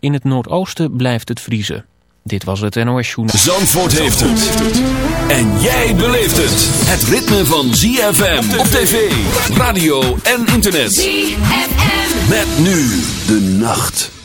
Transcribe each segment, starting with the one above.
in het noordoosten blijft het vriezen. Dit was het NOS Journaal. Zandvoort heeft het. En jij beleeft het. Het ritme van ZFM op tv, radio en internet. ZFM. Met nu de nacht.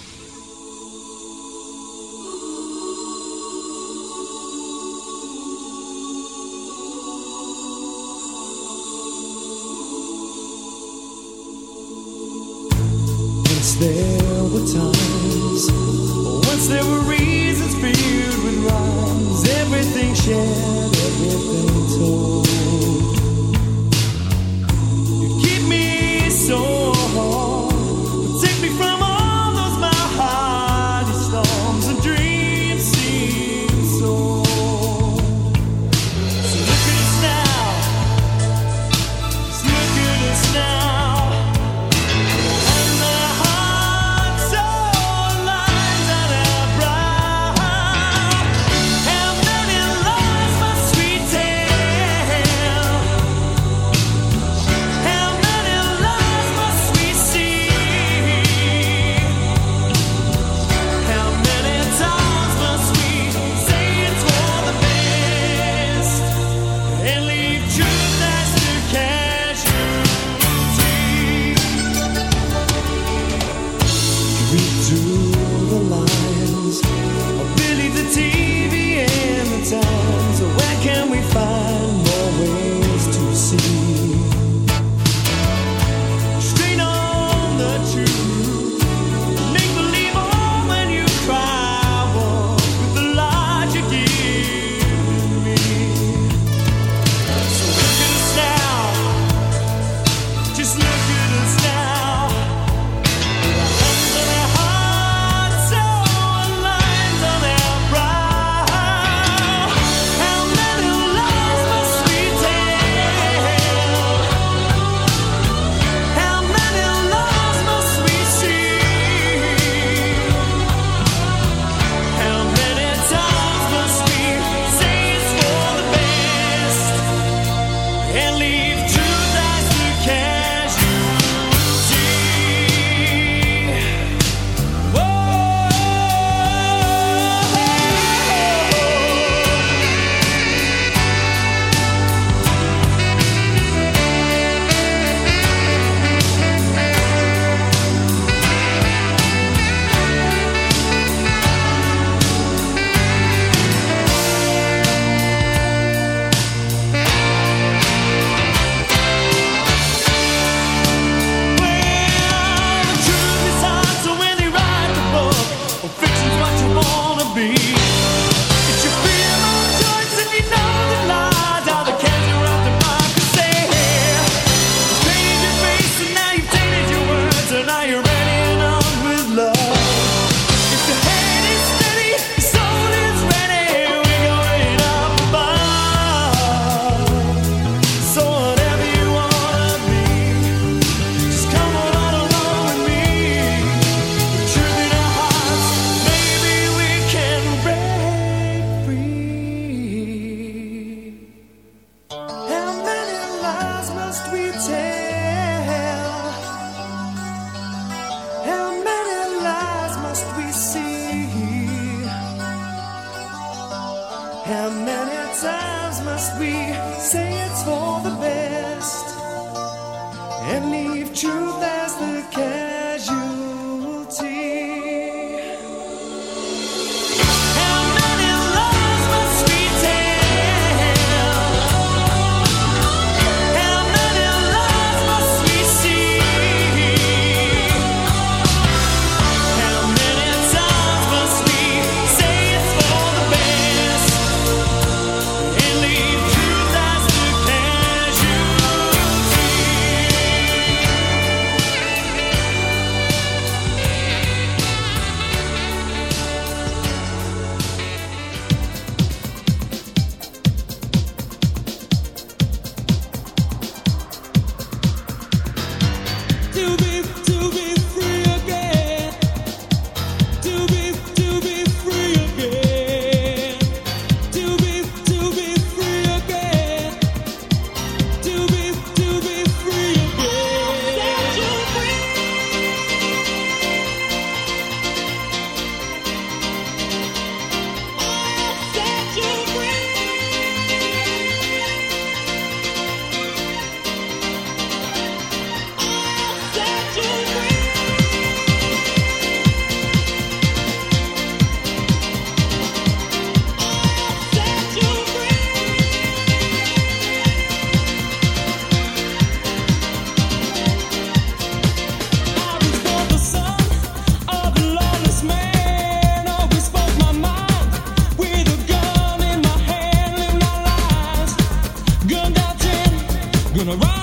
gonna ride.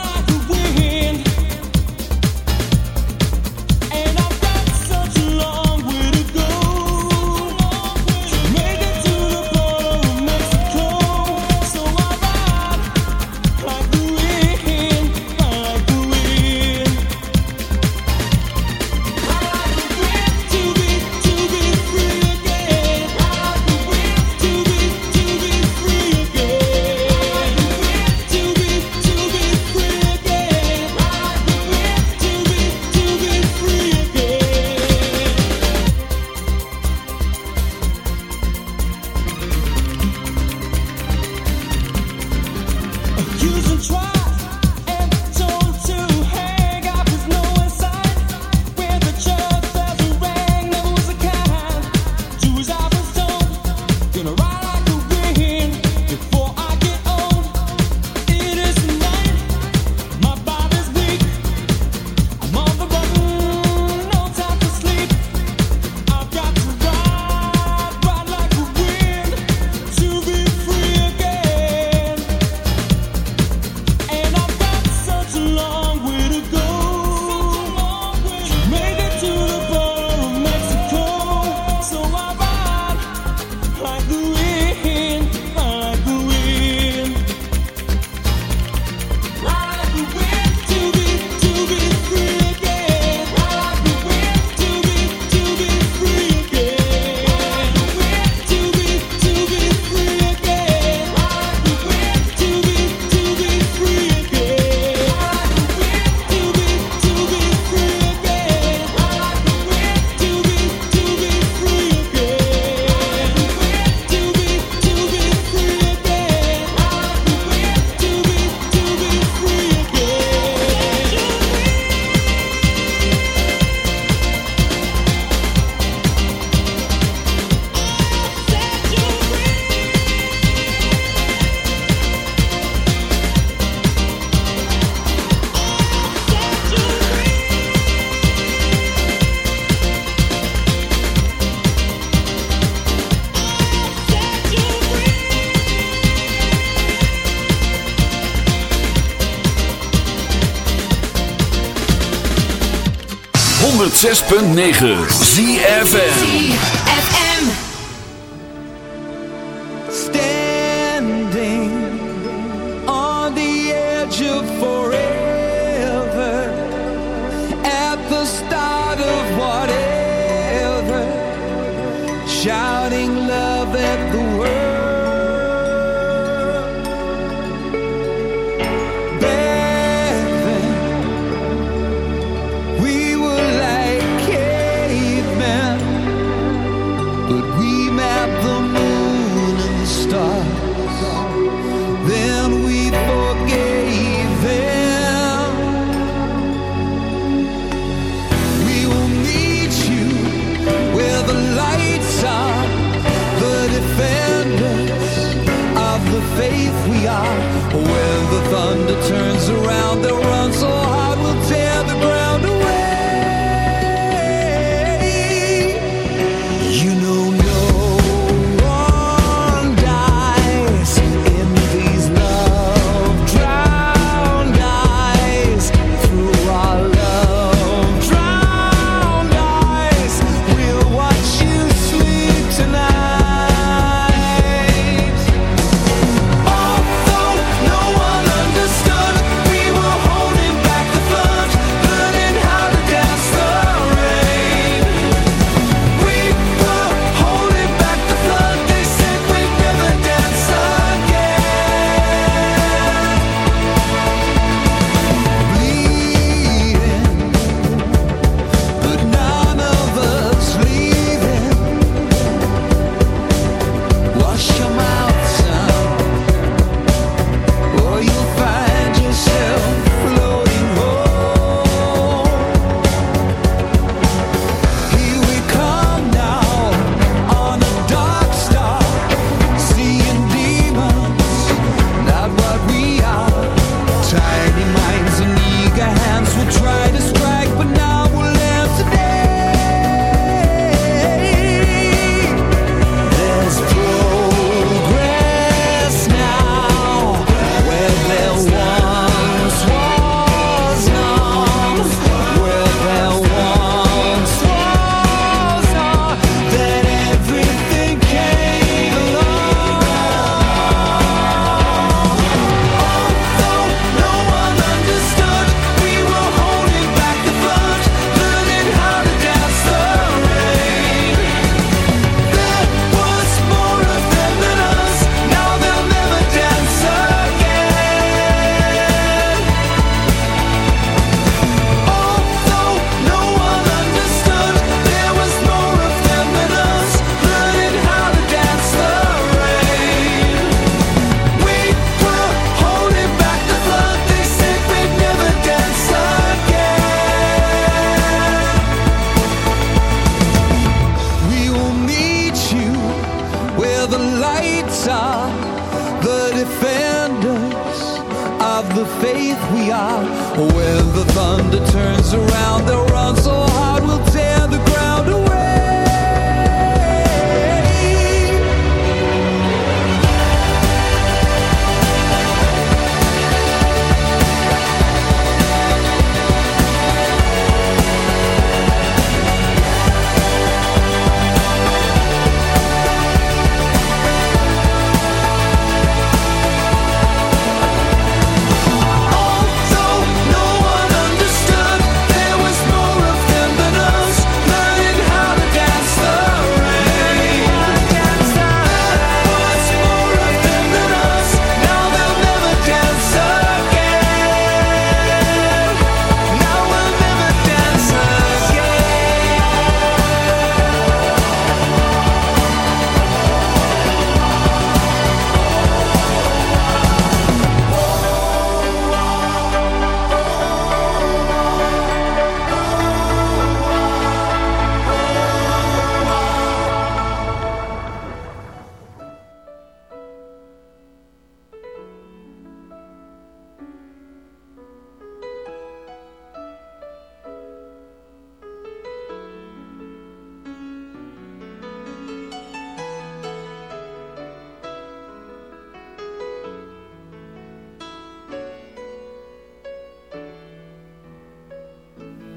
106.9 ZFM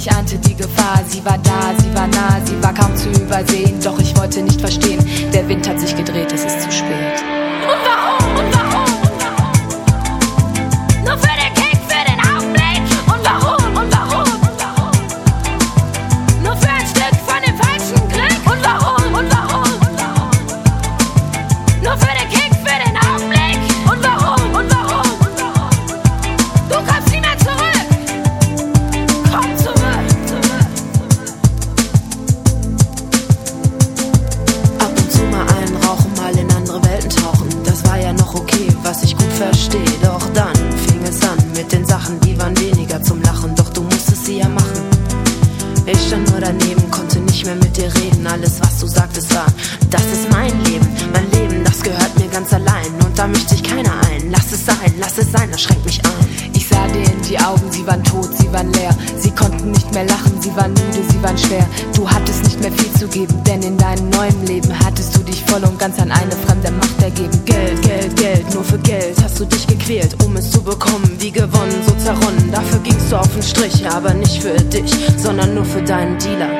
Ich ahnte die Gefahr, sie war da, sie war nah, sie war kaum zu übersehen. Doch ich wollte nicht verstehen, der Wind hat sich gedreht, es ist zu spät. für deinen Dealer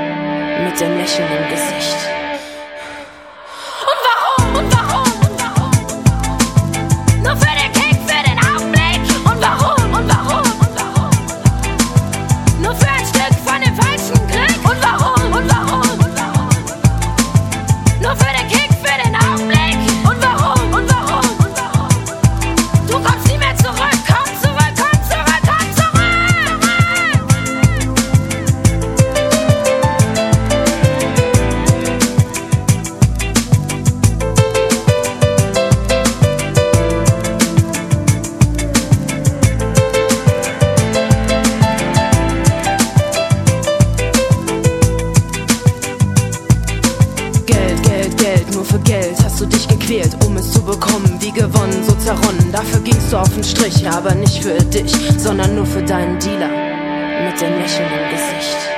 mit dem Lächeln im Gesicht. bist du auf den Strich, aber nicht für dich, sondern nur für deinen Dealer mit dem lächelnden Gesicht.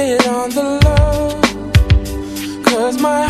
it on the low. Cause my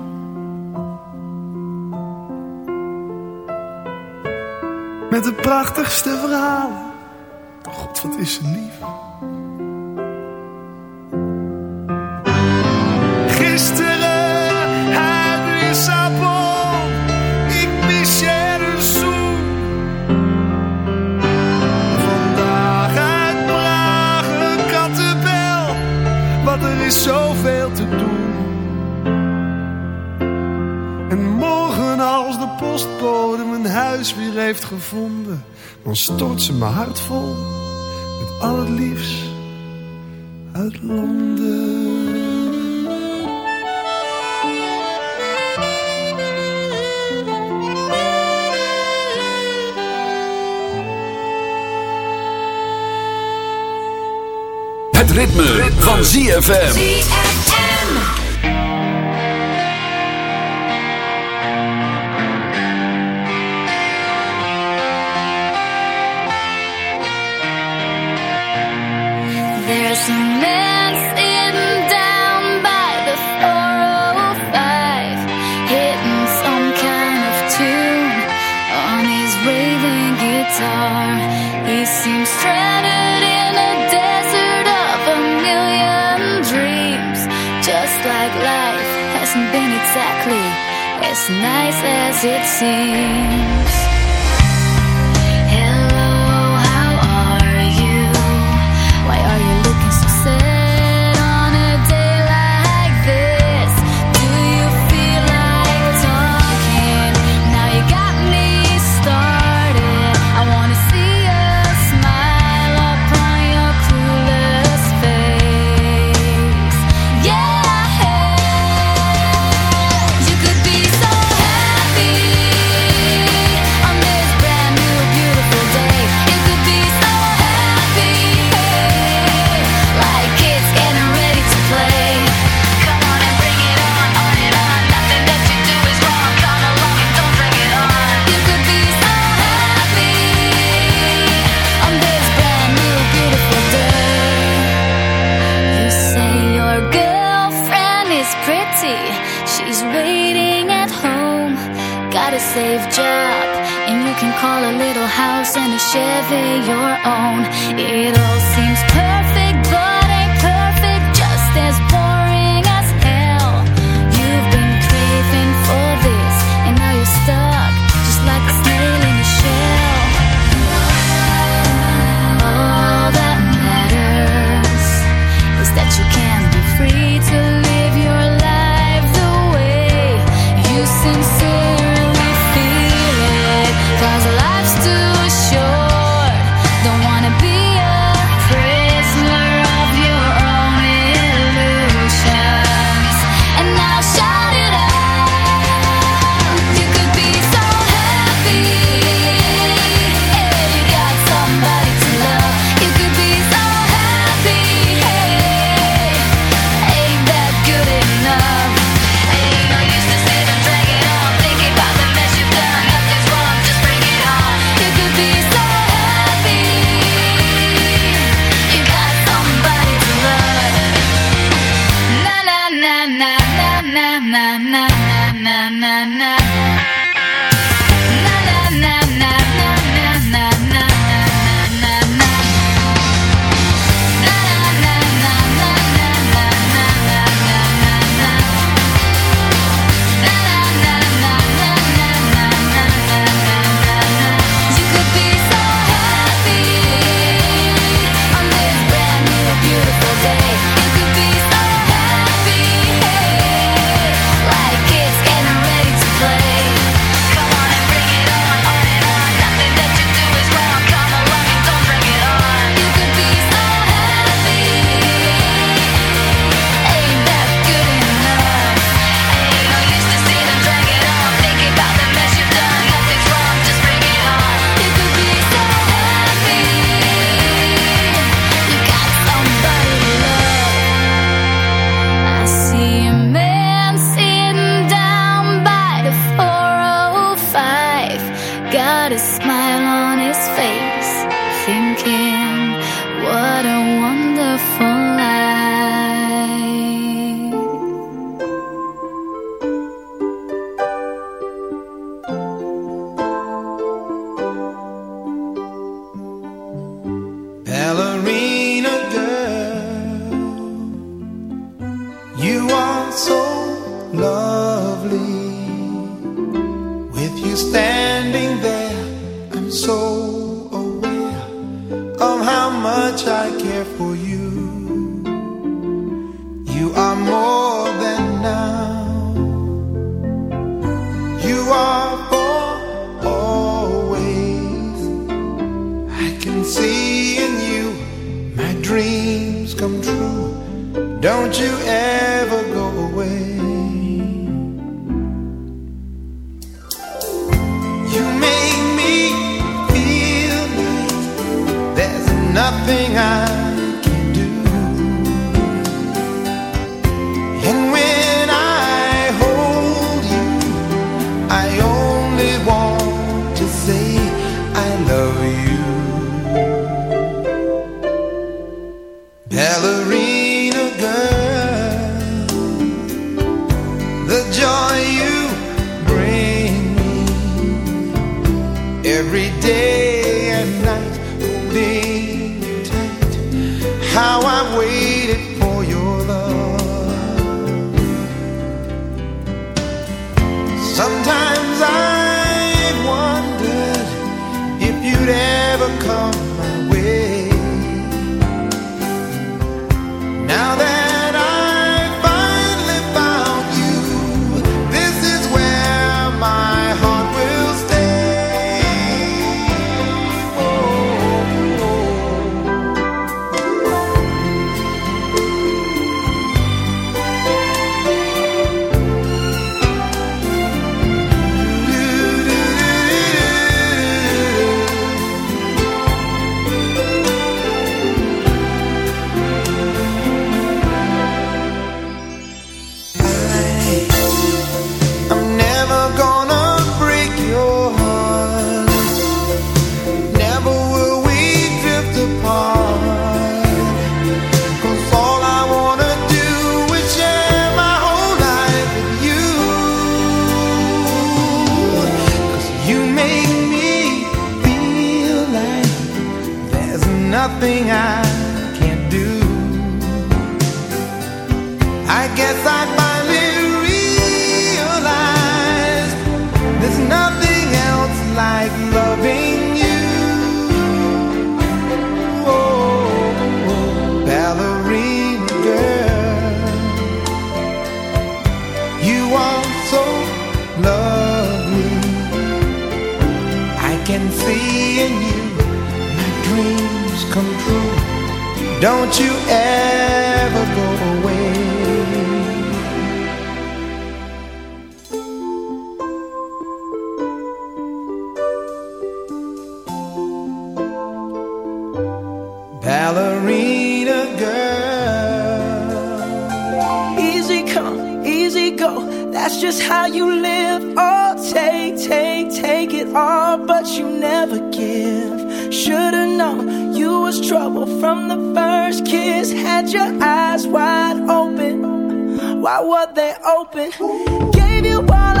De prachtigste verhalen. God, wat is ze lief. Gisteren uit Lissabon. Ik mis je de zoen. Vandaag uit een kattenbel. Want er is zoveel te doen. En morgen als de mijn huis weer heeft gevonden, dan stort ze mijn hart vol met al het liefst uit Londen. Het ritme, van ZFM. He seems stranded in a desert of a million dreams, just like life hasn't been exactly as nice as it seems. got a safe job, and you can call a little house and a Chevy your own. It all seems perfect, but dreams come true. Don't you ever go From the first kiss, had your eyes wide open. Why were they open? Gave you all.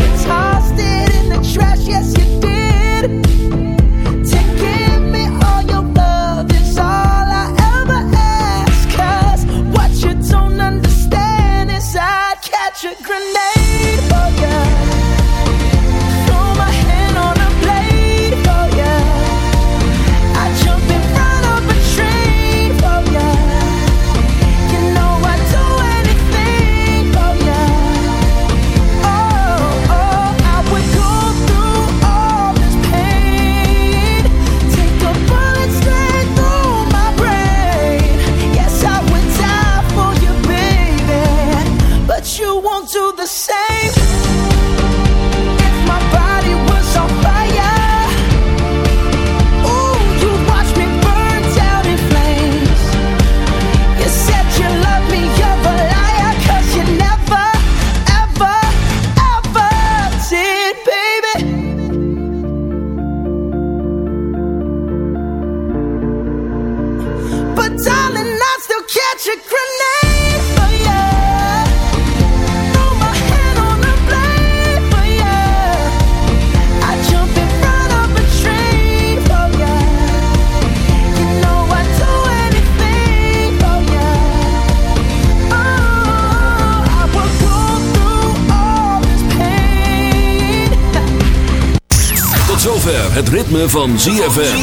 het ritme van ZFM.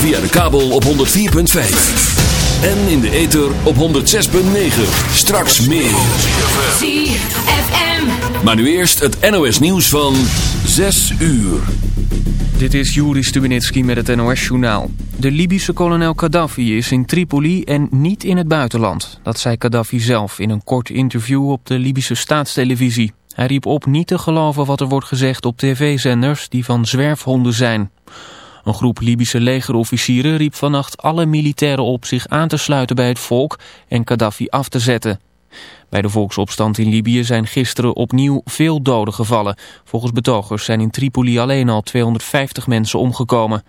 Via de kabel op 104.5. En in de ether op 106.9. Straks meer. ZFM. Maar nu eerst het NOS nieuws van 6 uur. Dit is Juri Stubenitski met het NOS-journaal. De Libische kolonel Gaddafi is in Tripoli en niet in het buitenland. Dat zei Gaddafi zelf in een kort interview op de Libische staatstelevisie. Hij riep op niet te geloven wat er wordt gezegd op tv-zenders die van zwerfhonden zijn. Een groep Libische legerofficieren riep vannacht alle militairen op zich aan te sluiten bij het volk en Gaddafi af te zetten. Bij de volksopstand in Libië zijn gisteren opnieuw veel doden gevallen. Volgens betogers zijn in Tripoli alleen al 250 mensen omgekomen.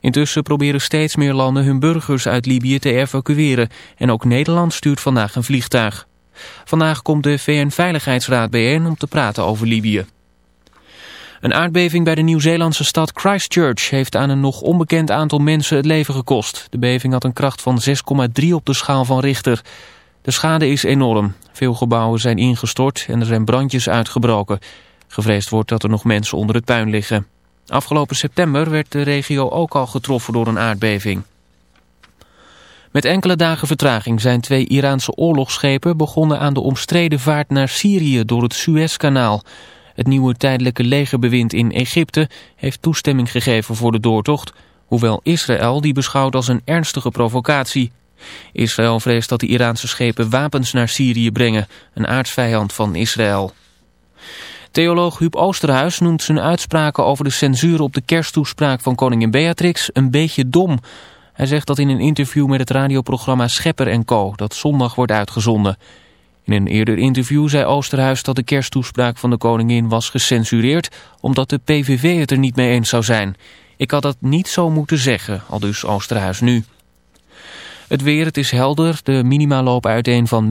Intussen proberen steeds meer landen hun burgers uit Libië te evacueren en ook Nederland stuurt vandaag een vliegtuig. Vandaag komt de VN-veiligheidsraad bijeen om te praten over Libië. Een aardbeving bij de Nieuw-Zeelandse stad Christchurch heeft aan een nog onbekend aantal mensen het leven gekost. De beving had een kracht van 6,3 op de schaal van Richter. De schade is enorm. Veel gebouwen zijn ingestort en er zijn brandjes uitgebroken. Gevreesd wordt dat er nog mensen onder het puin liggen. Afgelopen september werd de regio ook al getroffen door een aardbeving. Met enkele dagen vertraging zijn twee Iraanse oorlogsschepen begonnen aan de omstreden vaart naar Syrië door het Suezkanaal. Het nieuwe tijdelijke legerbewind in Egypte heeft toestemming gegeven voor de doortocht, hoewel Israël die beschouwt als een ernstige provocatie. Israël vreest dat de Iraanse schepen wapens naar Syrië brengen, een aardsvijand van Israël. Theoloog Huub Oosterhuis noemt zijn uitspraken over de censuur op de kersttoespraak van koningin Beatrix een beetje dom. Hij zegt dat in een interview met het radioprogramma Schepper Co. dat zondag wordt uitgezonden. In een eerder interview zei Oosterhuis dat de kersttoespraak van de koningin was gecensureerd omdat de PVV het er niet mee eens zou zijn. Ik had dat niet zo moeten zeggen, al dus Oosterhuis nu. Het weer, het is helder, de minima lopen uiteen van